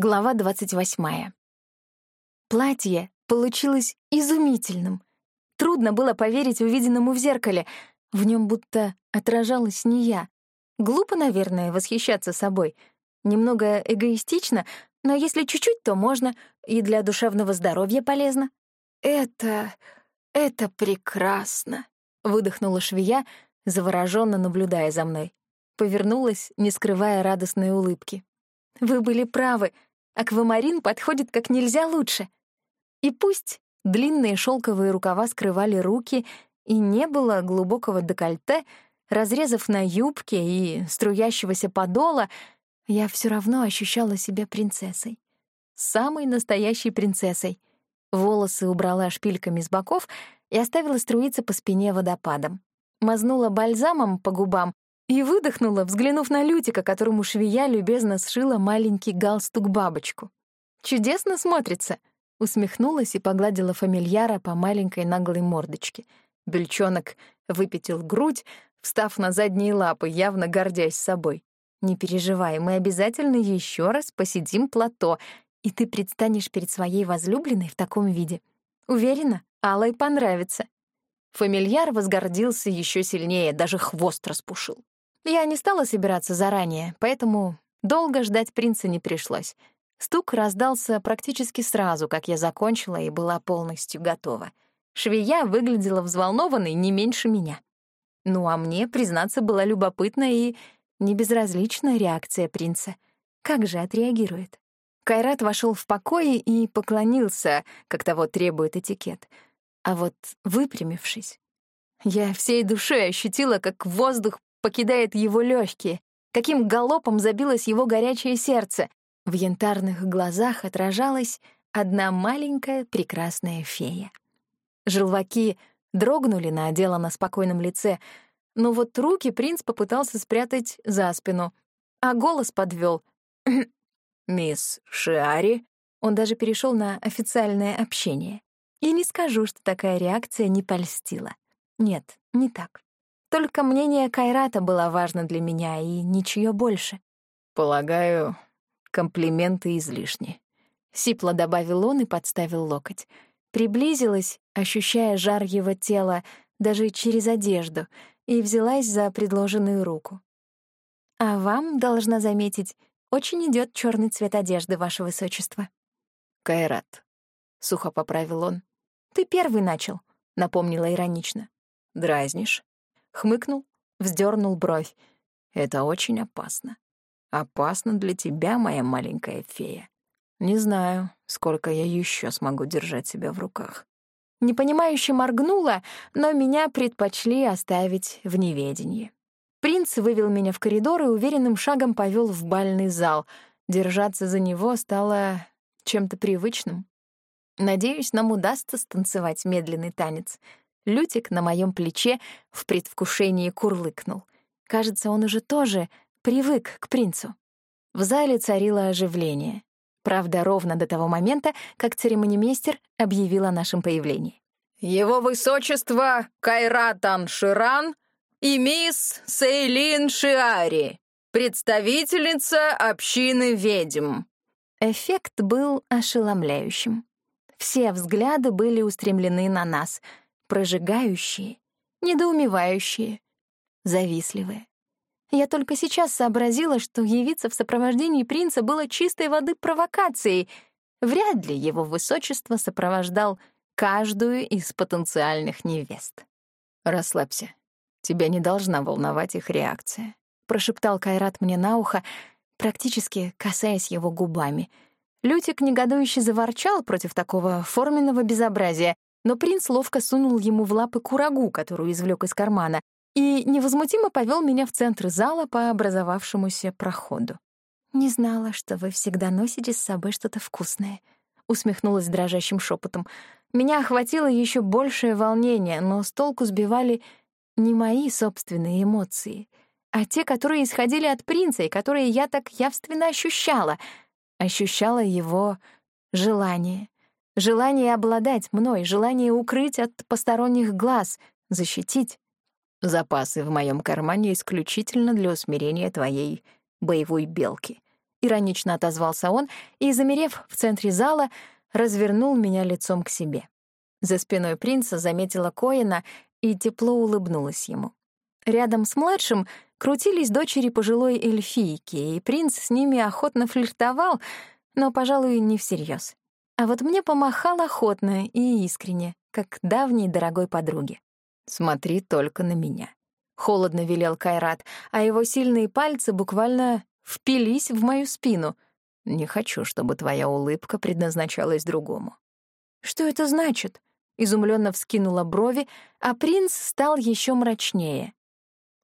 Глава 28. Платье получилось изумительным. Трудно было поверить увиденному в зеркале. В нем будто отражалась не я. Глупо, наверное, восхищаться собой. Немного эгоистично, но если чуть-чуть, то можно, и для душевного здоровья полезно. «Это... это прекрасно», — выдохнула швея, завороженно наблюдая за мной. Повернулась, не скрывая радостной улыбки. «Вы были правы», аквамарин подходит как нельзя лучше. И пусть длинные шелковые рукава скрывали руки и не было глубокого декольте, разрезов на юбке и струящегося подола, я все равно ощущала себя принцессой. Самой настоящей принцессой. Волосы убрала шпильками с боков и оставила струиться по спине водопадом. Мазнула бальзамом по губам и выдохнула, взглянув на Лютика, которому швея любезно сшила маленький галстук-бабочку. «Чудесно смотрится!» — усмехнулась и погладила фамильяра по маленькой наглой мордочке. Бельчонок выпятил грудь, встав на задние лапы, явно гордясь собой. «Не переживай, мы обязательно еще раз посидим плато, и ты предстанешь перед своей возлюбленной в таком виде. Уверена, Аллой понравится». Фамильяр возгордился еще сильнее, даже хвост распушил. Я не стала собираться заранее, поэтому долго ждать принца не пришлось. Стук раздался практически сразу, как я закончила и была полностью готова. Швея выглядела взволнованной не меньше меня. Ну а мне, признаться, была любопытна и небезразличная реакция принца. Как же отреагирует? Кайрат вошел в покое и поклонился, как того требует этикет. А вот выпрямившись, я всей душой ощутила, как воздух покидает его легкие, каким галопом забилось его горячее сердце. В янтарных глазах отражалась одна маленькая прекрасная фея. Желваки дрогнули на на спокойном лице, но вот руки принц попытался спрятать за спину, а голос подвел. «Мисс Шиари?» Он даже перешел на официальное общение. И не скажу, что такая реакция не польстила. Нет, не так. Только мнение Кайрата было важно для меня, и ничего больше. «Полагаю, комплименты излишни», — сипло добавил он и подставил локоть. Приблизилась, ощущая жар его тела, даже через одежду, и взялась за предложенную руку. «А вам, должна заметить, очень идет черный цвет одежды, ваше высочество». «Кайрат», — сухо поправил он. «Ты первый начал», — напомнила иронично. «Дразнишь?» Хмыкнул, вздернул бровь. «Это очень опасно. Опасно для тебя, моя маленькая фея. Не знаю, сколько я еще смогу держать себя в руках». Непонимающе моргнула, но меня предпочли оставить в неведении. Принц вывел меня в коридор и уверенным шагом повел в бальный зал. Держаться за него стало чем-то привычным. Надеюсь, нам удастся станцевать медленный танец — Лютик на моем плече в предвкушении курлыкнул. Кажется, он уже тоже привык к принцу. В зале царило оживление. Правда, ровно до того момента, как церемонимейстер объявил о нашем появлении. «Его высочество Кайратан Ширан и мисс Сейлин Шиари, представительница общины ведьм». Эффект был ошеломляющим. Все взгляды были устремлены на нас — прожигающие, недоумевающие, завистливые. Я только сейчас сообразила, что явиться в сопровождении принца было чистой воды провокацией. Вряд ли его высочество сопровождал каждую из потенциальных невест. «Расслабься. Тебя не должна волновать их реакция», — прошептал Кайрат мне на ухо, практически касаясь его губами. Лютик негодующе заворчал против такого форменного безобразия, но принц ловко сунул ему в лапы курагу, которую извлек из кармана, и невозмутимо повел меня в центр зала по образовавшемуся проходу. «Не знала, что вы всегда носите с собой что-то вкусное», — усмехнулась дрожащим шепотом. Меня охватило еще большее волнение, но с толку сбивали не мои собственные эмоции, а те, которые исходили от принца и которые я так явственно ощущала. Ощущала его желание — Желание обладать мной, желание укрыть от посторонних глаз, защитить. Запасы в моем кармане исключительно для усмирения твоей боевой белки. — иронично отозвался он и, замерев в центре зала, развернул меня лицом к себе. За спиной принца заметила Коина и тепло улыбнулась ему. Рядом с младшим крутились дочери пожилой эльфийки, и принц с ними охотно флиртовал, но, пожалуй, не всерьез. А вот мне помахал охотно и искренне, как давней дорогой подруге. «Смотри только на меня», — холодно велел Кайрат, а его сильные пальцы буквально впились в мою спину. «Не хочу, чтобы твоя улыбка предназначалась другому». «Что это значит?» Изумленно вскинула брови, а принц стал еще мрачнее.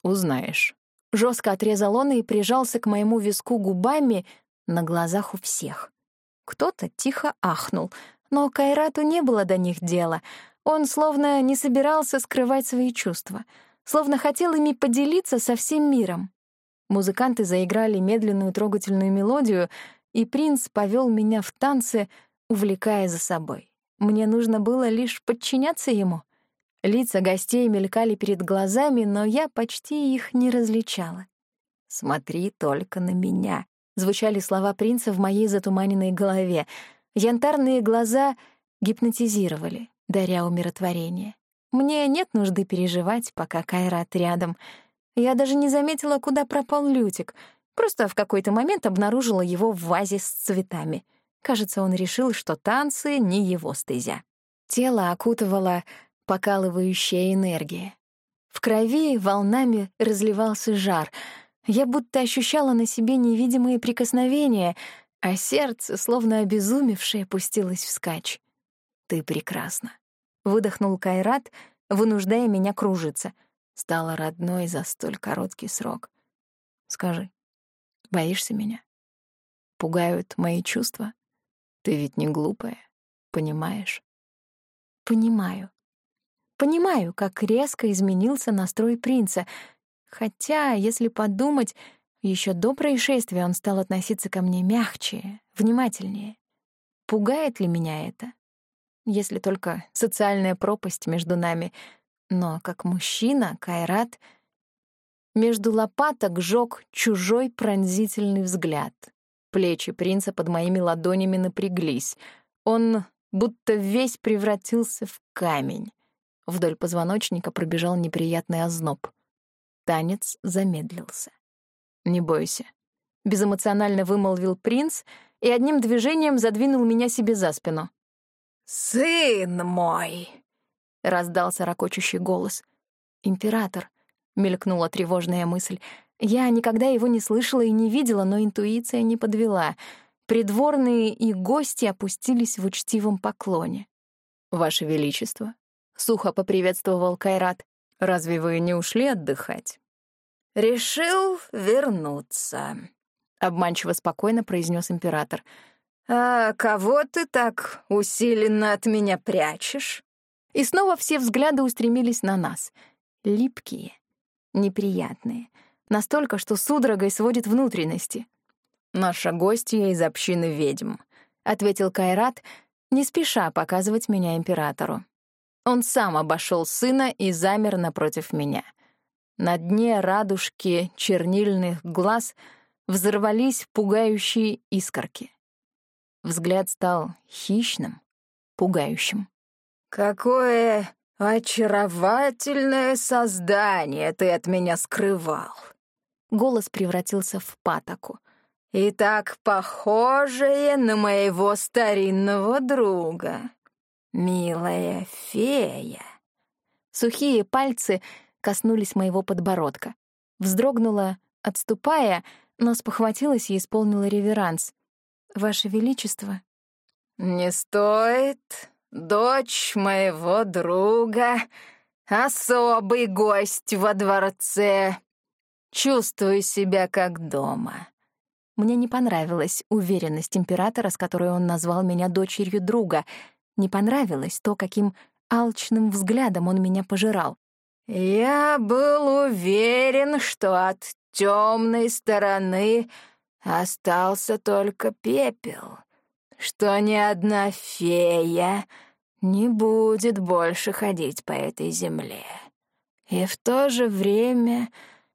«Узнаешь». Жестко отрезал он и прижался к моему виску губами на глазах у всех. Кто-то тихо ахнул, но Кайрату не было до них дела. Он словно не собирался скрывать свои чувства, словно хотел ими поделиться со всем миром. Музыканты заиграли медленную трогательную мелодию, и принц повел меня в танцы, увлекая за собой. Мне нужно было лишь подчиняться ему. Лица гостей мелькали перед глазами, но я почти их не различала. «Смотри только на меня», — звучали слова принца в моей затуманенной голове. Янтарные глаза гипнотизировали, даря умиротворение. Мне нет нужды переживать, пока Кайрат рядом. Я даже не заметила, куда пропал Лютик. Просто в какой-то момент обнаружила его в вазе с цветами. Кажется, он решил, что танцы — не его стезя. Тело окутывала покалывающая энергия. В крови волнами разливался жар. Я будто ощущала на себе невидимые прикосновения, а сердце, словно обезумевшее, пустилось вскачь. «Ты прекрасна», — выдохнул Кайрат, вынуждая меня кружиться. Стала родной за столь короткий срок. «Скажи, боишься меня? Пугают мои чувства?» Ты ведь не глупая, понимаешь? Понимаю. Понимаю, как резко изменился настрой принца. Хотя, если подумать, еще до происшествия он стал относиться ко мне мягче, внимательнее. Пугает ли меня это? Если только социальная пропасть между нами. Но как мужчина, Кайрат между лопаток жёг чужой пронзительный взгляд — Плечи принца под моими ладонями напряглись. Он будто весь превратился в камень. Вдоль позвоночника пробежал неприятный озноб. Танец замедлился. «Не бойся», — безэмоционально вымолвил принц и одним движением задвинул меня себе за спину. «Сын мой!» — раздался ракочущий голос. «Император», — мелькнула тревожная мысль. Я никогда его не слышала и не видела, но интуиция не подвела. Придворные и гости опустились в учтивом поклоне. «Ваше Величество», — сухо поприветствовал Кайрат, — «разве вы не ушли отдыхать?» «Решил вернуться», — обманчиво спокойно произнес император. «А кого ты так усиленно от меня прячешь?» И снова все взгляды устремились на нас. Липкие, неприятные — настолько, что судорогой сводит внутренности. «Наша гостья из общины ведьм», — ответил Кайрат, не спеша показывать меня императору. Он сам обошел сына и замер напротив меня. На дне радужки чернильных глаз взорвались пугающие искорки. Взгляд стал хищным, пугающим. «Какое очаровательное создание ты от меня скрывал!» Голос превратился в патоку. «И так похожее на моего старинного друга, милая фея». Сухие пальцы коснулись моего подбородка. Вздрогнула, отступая, но спохватилась и исполнила реверанс. «Ваше Величество». «Не стоит, дочь моего друга, особый гость во дворце Чувствую себя как дома». Мне не понравилась уверенность императора, с которой он назвал меня дочерью друга. Не понравилось то, каким алчным взглядом он меня пожирал. «Я был уверен, что от темной стороны остался только пепел, что ни одна фея не будет больше ходить по этой земле. И в то же время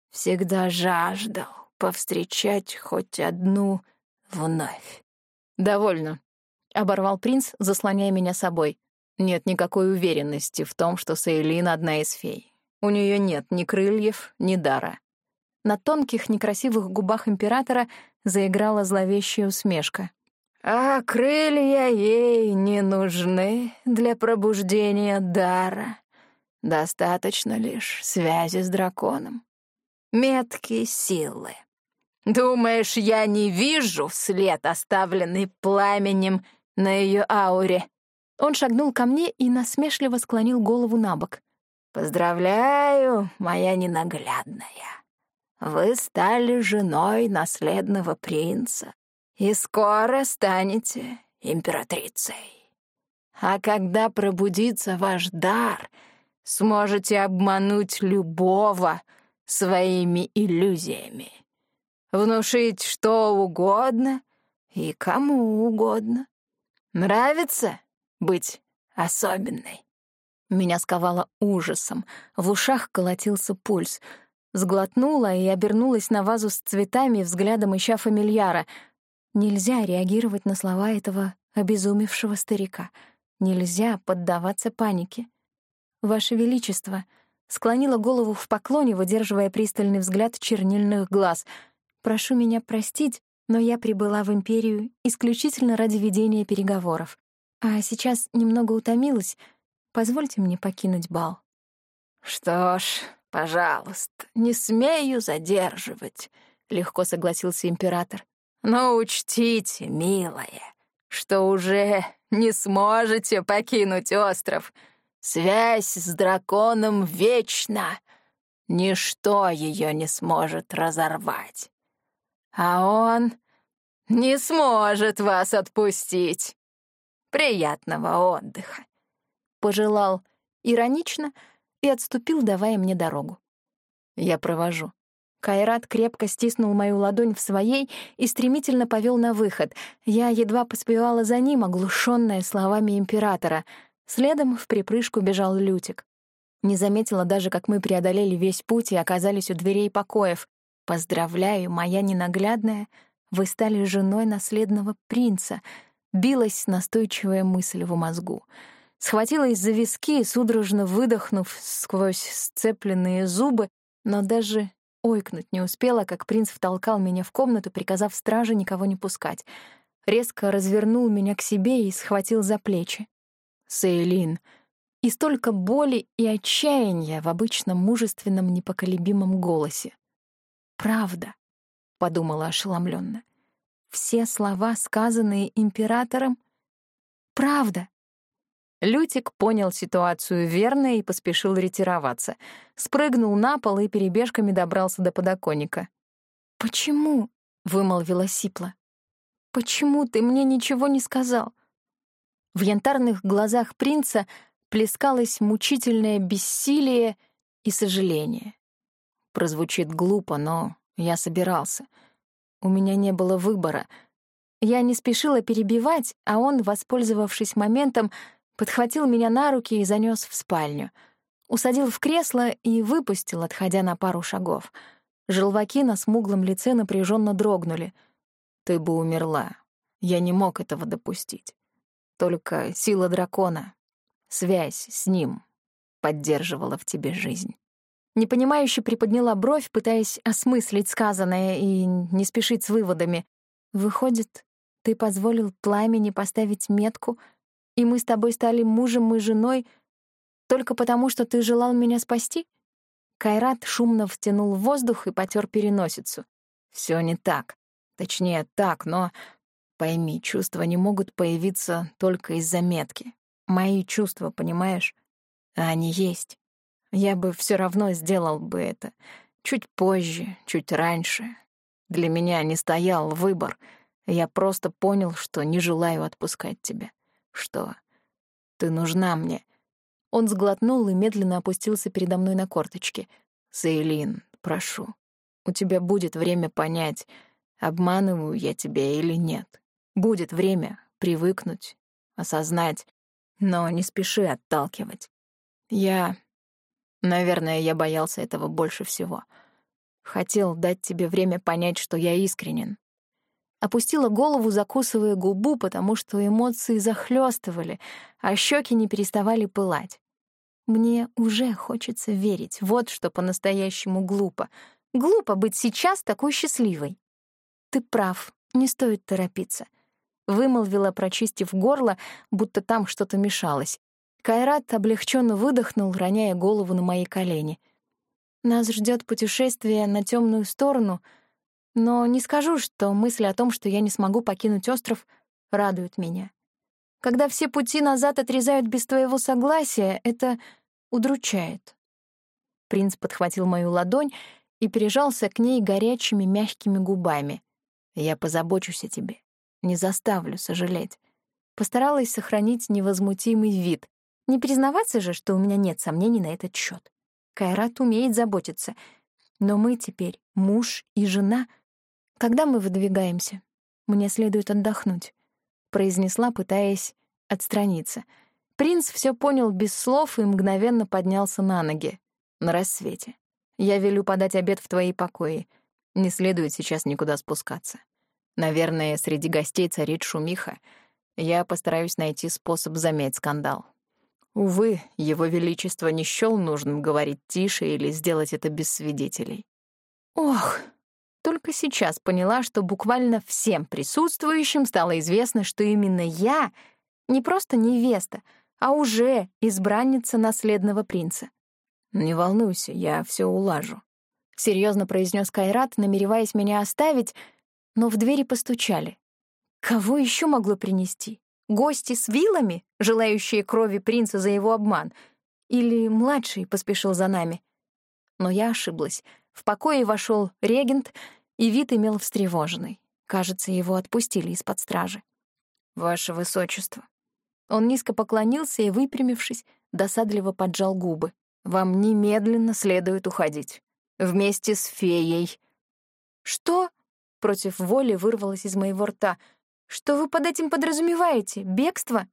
Всегда жаждал повстречать хоть одну вновь. «Довольно», — оборвал принц, заслоняя меня собой. «Нет никакой уверенности в том, что Сейлин — одна из фей. У нее нет ни крыльев, ни дара». На тонких, некрасивых губах императора заиграла зловещая усмешка. «А крылья ей не нужны для пробуждения дара. Достаточно лишь связи с драконом. Метки силы. Думаешь, я не вижу след, оставленный пламенем на ее ауре?» Он шагнул ко мне и насмешливо склонил голову на бок. «Поздравляю, моя ненаглядная. Вы стали женой наследного принца и скоро станете императрицей. А когда пробудится ваш дар, сможете обмануть любого своими иллюзиями, внушить что угодно и кому угодно. Нравится быть особенной? Меня сковало ужасом, в ушах колотился пульс — Сглотнула и обернулась на вазу с цветами, взглядом ища фамильяра. Нельзя реагировать на слова этого обезумевшего старика. Нельзя поддаваться панике. «Ваше Величество», склонила голову в поклоне, выдерживая пристальный взгляд чернильных глаз. «Прошу меня простить, но я прибыла в Империю исключительно ради ведения переговоров. А сейчас немного утомилась. Позвольте мне покинуть бал». «Что ж, «Пожалуйста, не смею задерживать», — легко согласился император. «Но учтите, милая, что уже не сможете покинуть остров. Связь с драконом вечна. Ничто ее не сможет разорвать. А он не сможет вас отпустить. Приятного отдыха!» Пожелал иронично — и отступил, давая мне дорогу. «Я провожу». Кайрат крепко стиснул мою ладонь в своей и стремительно повел на выход. Я едва поспевала за ним, оглушенная словами императора. Следом в припрыжку бежал Лютик. Не заметила даже, как мы преодолели весь путь и оказались у дверей покоев. «Поздравляю, моя ненаглядная, вы стали женой наследного принца», — билась настойчивая мысль в мозгу схватилась за виски, судорожно выдохнув сквозь сцепленные зубы, но даже ойкнуть не успела, как принц втолкал меня в комнату, приказав страже никого не пускать. Резко развернул меня к себе и схватил за плечи. «Сейлин!» И столько боли и отчаяния в обычном мужественном непоколебимом голосе. «Правда», — подумала ошеломленно. «Все слова, сказанные императором, — правда». Лютик понял ситуацию верно и поспешил ретироваться. Спрыгнул на пол и перебежками добрался до подоконника. «Почему?» — вымолвила Сипла. «Почему ты мне ничего не сказал?» В янтарных глазах принца плескалось мучительное бессилие и сожаление. Прозвучит глупо, но я собирался. У меня не было выбора. Я не спешила перебивать, а он, воспользовавшись моментом, подхватил меня на руки и занёс в спальню. Усадил в кресло и выпустил, отходя на пару шагов. Желваки на смуглом лице напряженно дрогнули. «Ты бы умерла. Я не мог этого допустить. Только сила дракона, связь с ним поддерживала в тебе жизнь». Непонимающе приподняла бровь, пытаясь осмыслить сказанное и не спешить с выводами. «Выходит, ты позволил пламени поставить метку — и мы с тобой стали мужем и женой только потому, что ты желал меня спасти?» Кайрат шумно втянул воздух и потер переносицу. Все не так. Точнее, так, но... Пойми, чувства не могут появиться только из-за метки. Мои чувства, понимаешь? А они есть. Я бы все равно сделал бы это. Чуть позже, чуть раньше. Для меня не стоял выбор. Я просто понял, что не желаю отпускать тебя что ты нужна мне». Он сглотнул и медленно опустился передо мной на корточки. «Сейлин, прошу, у тебя будет время понять, обманываю я тебя или нет. Будет время привыкнуть, осознать, но не спеши отталкивать. Я... Наверное, я боялся этого больше всего. Хотел дать тебе время понять, что я искренен. Опустила голову, закусывая губу, потому что эмоции захлестывали, а щеки не переставали пылать. Мне уже хочется верить. Вот что по-настоящему глупо. Глупо быть сейчас такой счастливой. Ты прав, не стоит торопиться. Вымолвила, прочистив горло, будто там что-то мешалось. Кайрат облегченно выдохнул, роняя голову на мои колени. Нас ждет путешествие на темную сторону, но не скажу, что мысль о том, что я не смогу покинуть остров, радует меня. Когда все пути назад отрезают без твоего согласия, это удручает. Принц подхватил мою ладонь и прижался к ней горячими мягкими губами. «Я позабочусь о тебе, не заставлю сожалеть». Постаралась сохранить невозмутимый вид. Не признаваться же, что у меня нет сомнений на этот счет. Кайрат умеет заботиться. Но мы теперь муж и жена. Когда мы выдвигаемся? Мне следует отдохнуть, произнесла, пытаясь отстраниться. Принц все понял без слов и мгновенно поднялся на ноги. На рассвете. Я велю подать обед в твои покои. Не следует сейчас никуда спускаться. Наверное, среди гостей царит шумиха. Я постараюсь найти способ замять скандал. Увы, его величество не счёл нужным говорить тише или сделать это без свидетелей. Ох, только сейчас поняла, что буквально всем присутствующим стало известно, что именно я не просто невеста, а уже избранница наследного принца. «Не волнуйся, я все улажу», — серьезно произнес Кайрат, намереваясь меня оставить, но в двери постучали. Кого еще могло принести? Гости с вилами, желающие крови принца за его обман? Или младший поспешил за нами? Но я ошиблась. В покое вошел регент, и вид имел встревоженный. Кажется, его отпустили из-под стражи. «Ваше высочество». Он низко поклонился и, выпрямившись, досадливо поджал губы. «Вам немедленно следует уходить. Вместе с феей». «Что?» — против воли вырвалось из моего рта — что вы под этим подразумеваете? Бегство?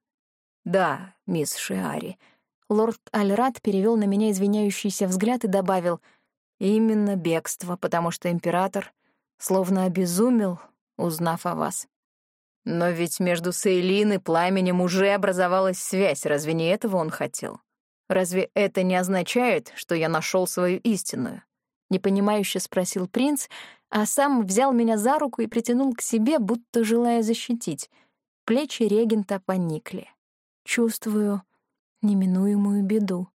Да, мисс Шиари. Лорд Альрат перевел на меня извиняющийся взгляд и добавил: именно бегство, потому что император словно обезумел, узнав о вас. Но ведь между Сейлин и Пламенем уже образовалась связь, разве не этого он хотел? Разве это не означает, что я нашел свою истинную? Непонимающе спросил принц, а сам взял меня за руку и притянул к себе, будто желая защитить. Плечи регента поникли. Чувствую неминуемую беду.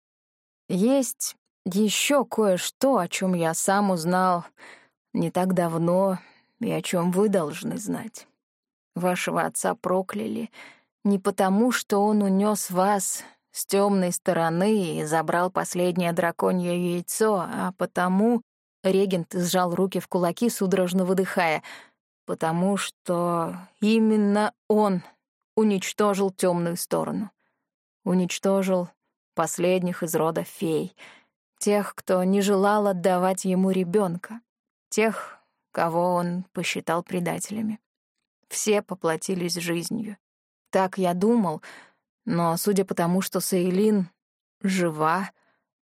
Есть еще кое-что, о чем я сам узнал не так давно и о чем вы должны знать. Вашего отца прокляли не потому, что он унес вас с темной стороны и забрал последнее драконье яйцо, а потому, Регент сжал руки в кулаки, судорожно выдыхая, потому что именно он уничтожил темную сторону. Уничтожил последних из рода фей, тех, кто не желал отдавать ему ребенка, тех, кого он посчитал предателями. Все поплатились жизнью. Так я думал, но судя по тому, что Сейлин жива,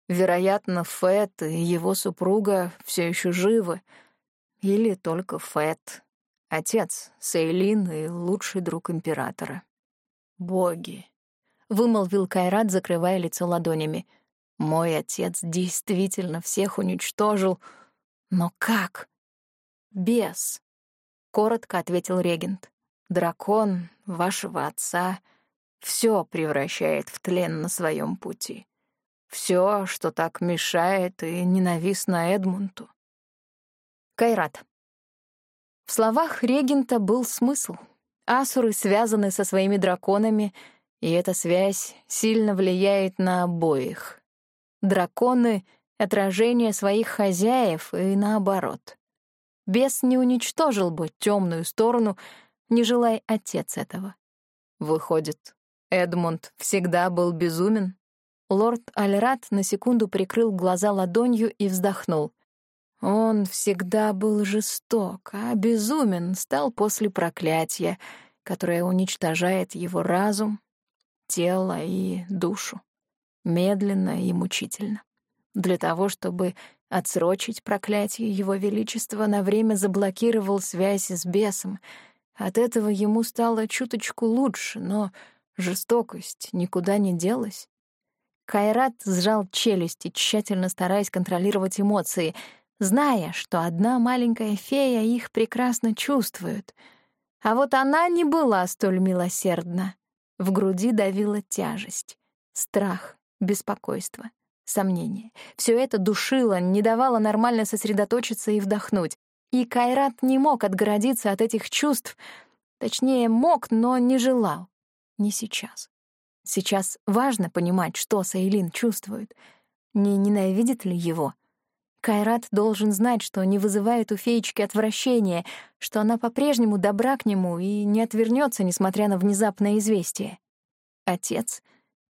Вероятно, Фэт и его супруга все еще живы. Или только Фэт, отец Сейлин и лучший друг императора. «Боги!» — вымолвил Кайрат, закрывая лицо ладонями. «Мой отец действительно всех уничтожил. Но как?» «Бес», — коротко ответил регент. «Дракон вашего отца все превращает в тлен на своем пути. Все, что так мешает и ненавистно Эдмунту. Кайрат. В словах регента был смысл. Асуры связаны со своими драконами, и эта связь сильно влияет на обоих. Драконы — отражение своих хозяев и наоборот. Бес не уничтожил бы темную сторону, не желая отец этого. Выходит, Эдмунд всегда был безумен? Лорд Альрат на секунду прикрыл глаза ладонью и вздохнул. Он всегда был жесток, а безумен стал после проклятия, которое уничтожает его разум, тело и душу. Медленно и мучительно. Для того, чтобы отсрочить проклятие, его величество на время заблокировал связь с бесом, От этого ему стало чуточку лучше, но жестокость никуда не делась. Кайрат сжал челюсти, тщательно стараясь контролировать эмоции, зная, что одна маленькая фея их прекрасно чувствует. А вот она не была столь милосердна. В груди давила тяжесть, страх, беспокойство, сомнение. Все это душило, не давало нормально сосредоточиться и вдохнуть. И Кайрат не мог отгородиться от этих чувств, точнее, мог, но не желал. Не сейчас. Сейчас важно понимать, что Сейлин чувствует. Не ненавидит ли его? Кайрат должен знать, что не вызывает у феечки отвращения, что она по-прежнему добра к нему и не отвернется, несмотря на внезапное известие. Отец,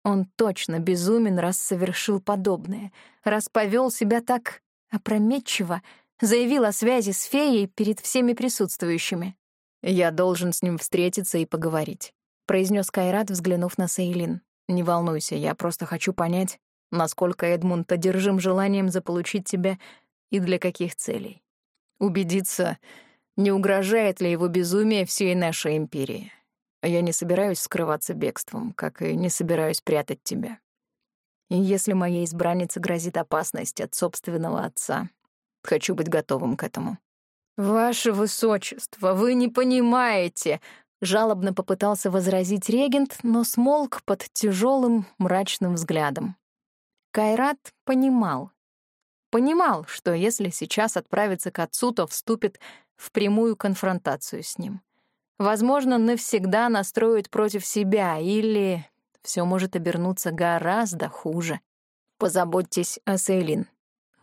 он точно безумен, раз совершил подобное, раз повел себя так опрометчиво, заявил о связи с феей перед всеми присутствующими. «Я должен с ним встретиться и поговорить», — произнес Кайрат, взглянув на Сейлин. «Не волнуйся, я просто хочу понять, насколько Эдмунд одержим желанием заполучить тебя и для каких целей. Убедиться, не угрожает ли его безумие всей нашей империи. Я не собираюсь скрываться бегством, как и не собираюсь прятать тебя. И если моей избраннице грозит опасность от собственного отца, хочу быть готовым к этому. «Ваше высочество, вы не понимаете!» Жалобно попытался возразить регент, но смолк под тяжелым мрачным взглядом. Кайрат понимал. Понимал, что если сейчас отправится к отцу, то вступит в прямую конфронтацию с ним. Возможно, навсегда настроит против себя, или все может обернуться гораздо хуже. Позаботьтесь о Сейлин.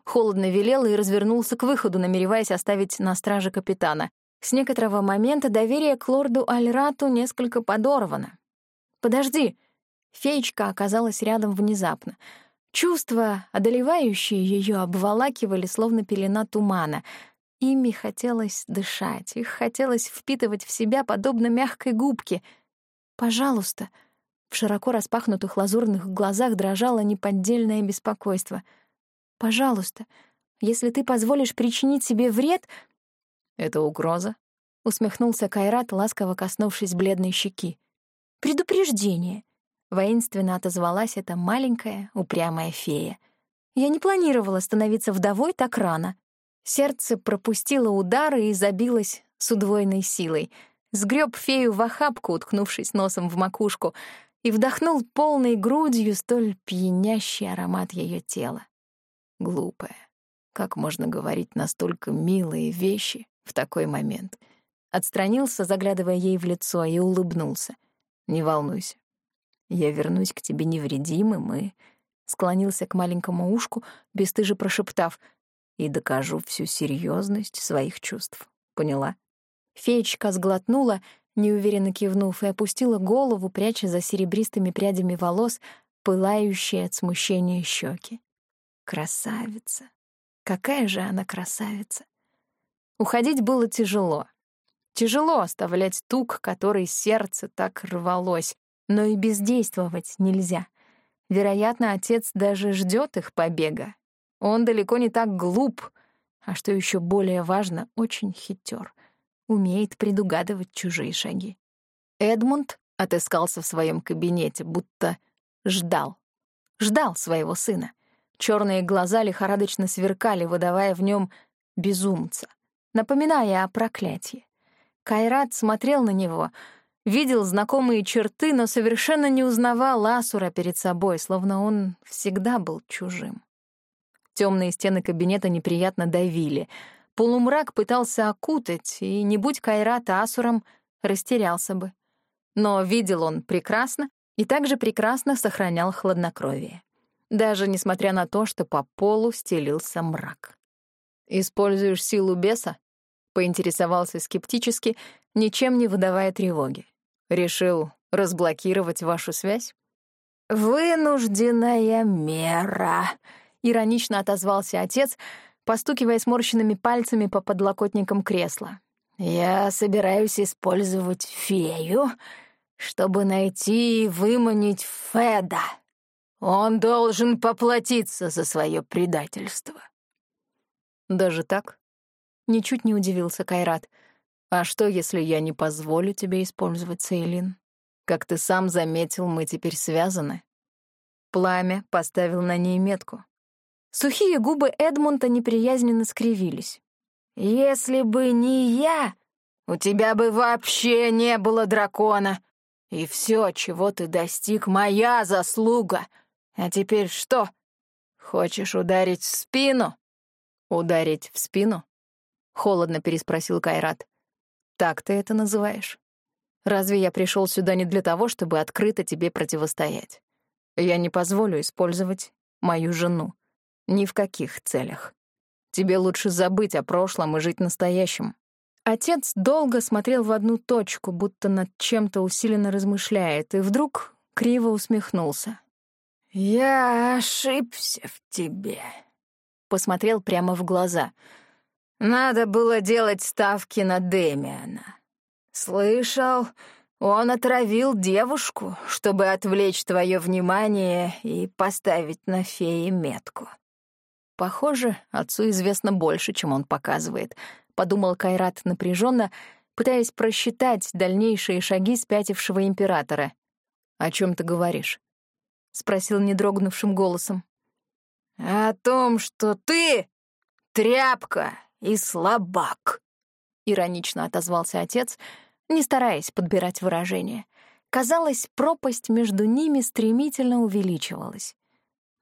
Холодно велел и развернулся к выходу, намереваясь оставить на страже капитана. С некоторого момента доверие к лорду Альрату несколько подорвано. «Подожди!» Феечка оказалась рядом внезапно — Чувства, одолевающие ее, обволакивали, словно пелена тумана. Ими хотелось дышать, их хотелось впитывать в себя, подобно мягкой губке. «Пожалуйста», в широко распахнутых лазурных глазах дрожало неподдельное беспокойство. «Пожалуйста, если ты позволишь причинить себе вред...» «Это угроза?» — усмехнулся Кайрат, ласково коснувшись бледной щеки. «Предупреждение. Воинственно отозвалась эта маленькая, упрямая фея. Я не планировала становиться вдовой так рано. Сердце пропустило удары и забилось с удвоенной силой. Сгреб фею в охапку, уткнувшись носом в макушку, и вдохнул полной грудью столь пьянящий аромат ее тела. Глупая. Как можно говорить настолько милые вещи в такой момент? Отстранился, заглядывая ей в лицо, и улыбнулся. Не волнуйся. Я вернусь к тебе невредимым и...» Склонился к маленькому ушку, бесстыже прошептав, «И докажу всю серьезность своих чувств. Поняла?» Феечка сглотнула, неуверенно кивнув, и опустила голову, пряча за серебристыми прядями волос, пылающие от смущения щеки. Красавица! Какая же она красавица! Уходить было тяжело. Тяжело оставлять тук, который сердце так рвалось. Но и бездействовать нельзя. Вероятно, отец даже ждет их побега. Он далеко не так глуп, а что еще более важно, очень хитер. Умеет предугадывать чужие шаги. Эдмунд отыскался в своем кабинете, будто ждал. Ждал своего сына. Черные глаза лихорадочно сверкали, выдавая в нем безумца, напоминая о проклятии. Кайрат смотрел на него — видел знакомые черты, но совершенно не узнавал Асура перед собой, словно он всегда был чужим. Темные стены кабинета неприятно давили. Полумрак пытался окутать, и, не будь Кайрата Асуром, растерялся бы. Но видел он прекрасно и также прекрасно сохранял хладнокровие. Даже несмотря на то, что по полу стелился мрак. «Используешь силу беса?» — поинтересовался скептически, ничем не выдавая тревоги. Решил разблокировать вашу связь? «Вынужденная мера», — иронично отозвался отец, постукивая сморщенными пальцами по подлокотникам кресла. «Я собираюсь использовать фею, чтобы найти и выманить Феда. Он должен поплатиться за свое предательство». «Даже так?» — ничуть не удивился Кайрат. А что, если я не позволю тебе использовать Сейлин? Как ты сам заметил, мы теперь связаны. Пламя поставил на ней метку. Сухие губы Эдмунда неприязненно скривились. «Если бы не я, у тебя бы вообще не было дракона. И все, чего ты достиг, моя заслуга. А теперь что? Хочешь ударить в спину?» «Ударить в спину?» — холодно переспросил Кайрат. «Так ты это называешь? Разве я пришел сюда не для того, чтобы открыто тебе противостоять? Я не позволю использовать мою жену. Ни в каких целях. Тебе лучше забыть о прошлом и жить настоящим». Отец долго смотрел в одну точку, будто над чем-то усиленно размышляет, и вдруг криво усмехнулся. «Я ошибся в тебе», — посмотрел прямо в глаза. «Надо было делать ставки на Демиана. Слышал, он отравил девушку, чтобы отвлечь твое внимание и поставить на фее метку». Похоже, отцу известно больше, чем он показывает, подумал Кайрат напряженно, пытаясь просчитать дальнейшие шаги спятившего императора. О чем ты говоришь? спросил недрогнувшим голосом. О том, что ты тряпка и слабак, иронично отозвался отец, не стараясь подбирать выражение. Казалось, пропасть между ними стремительно увеличивалась.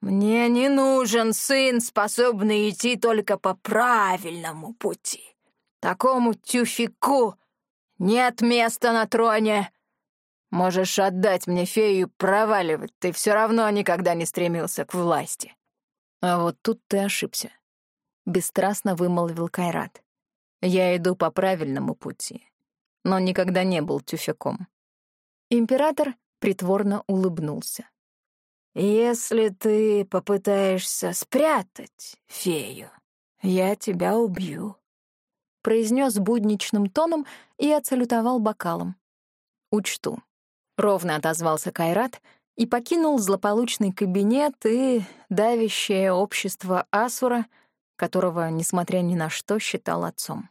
«Мне не нужен сын, способный идти только по правильному пути. Такому тюфику нет места на троне. Можешь отдать мне фею проваливать, ты все равно никогда не стремился к власти». «А вот тут ты ошибся», — бесстрастно вымолвил Кайрат. «Я иду по правильному пути, но никогда не был тюфяком». Император притворно улыбнулся. «Если ты попытаешься спрятать фею, я тебя убью», — произнес будничным тоном и отсалютовал бокалом. «Учту», — ровно отозвался Кайрат и покинул злополучный кабинет и давящее общество Асура, которого, несмотря ни на что, считал отцом.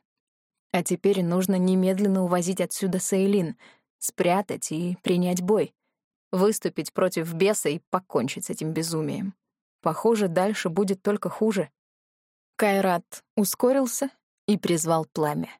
А теперь нужно немедленно увозить отсюда Сейлин, спрятать и принять бой выступить против беса и покончить с этим безумием. Похоже, дальше будет только хуже. Кайрат ускорился и призвал пламя.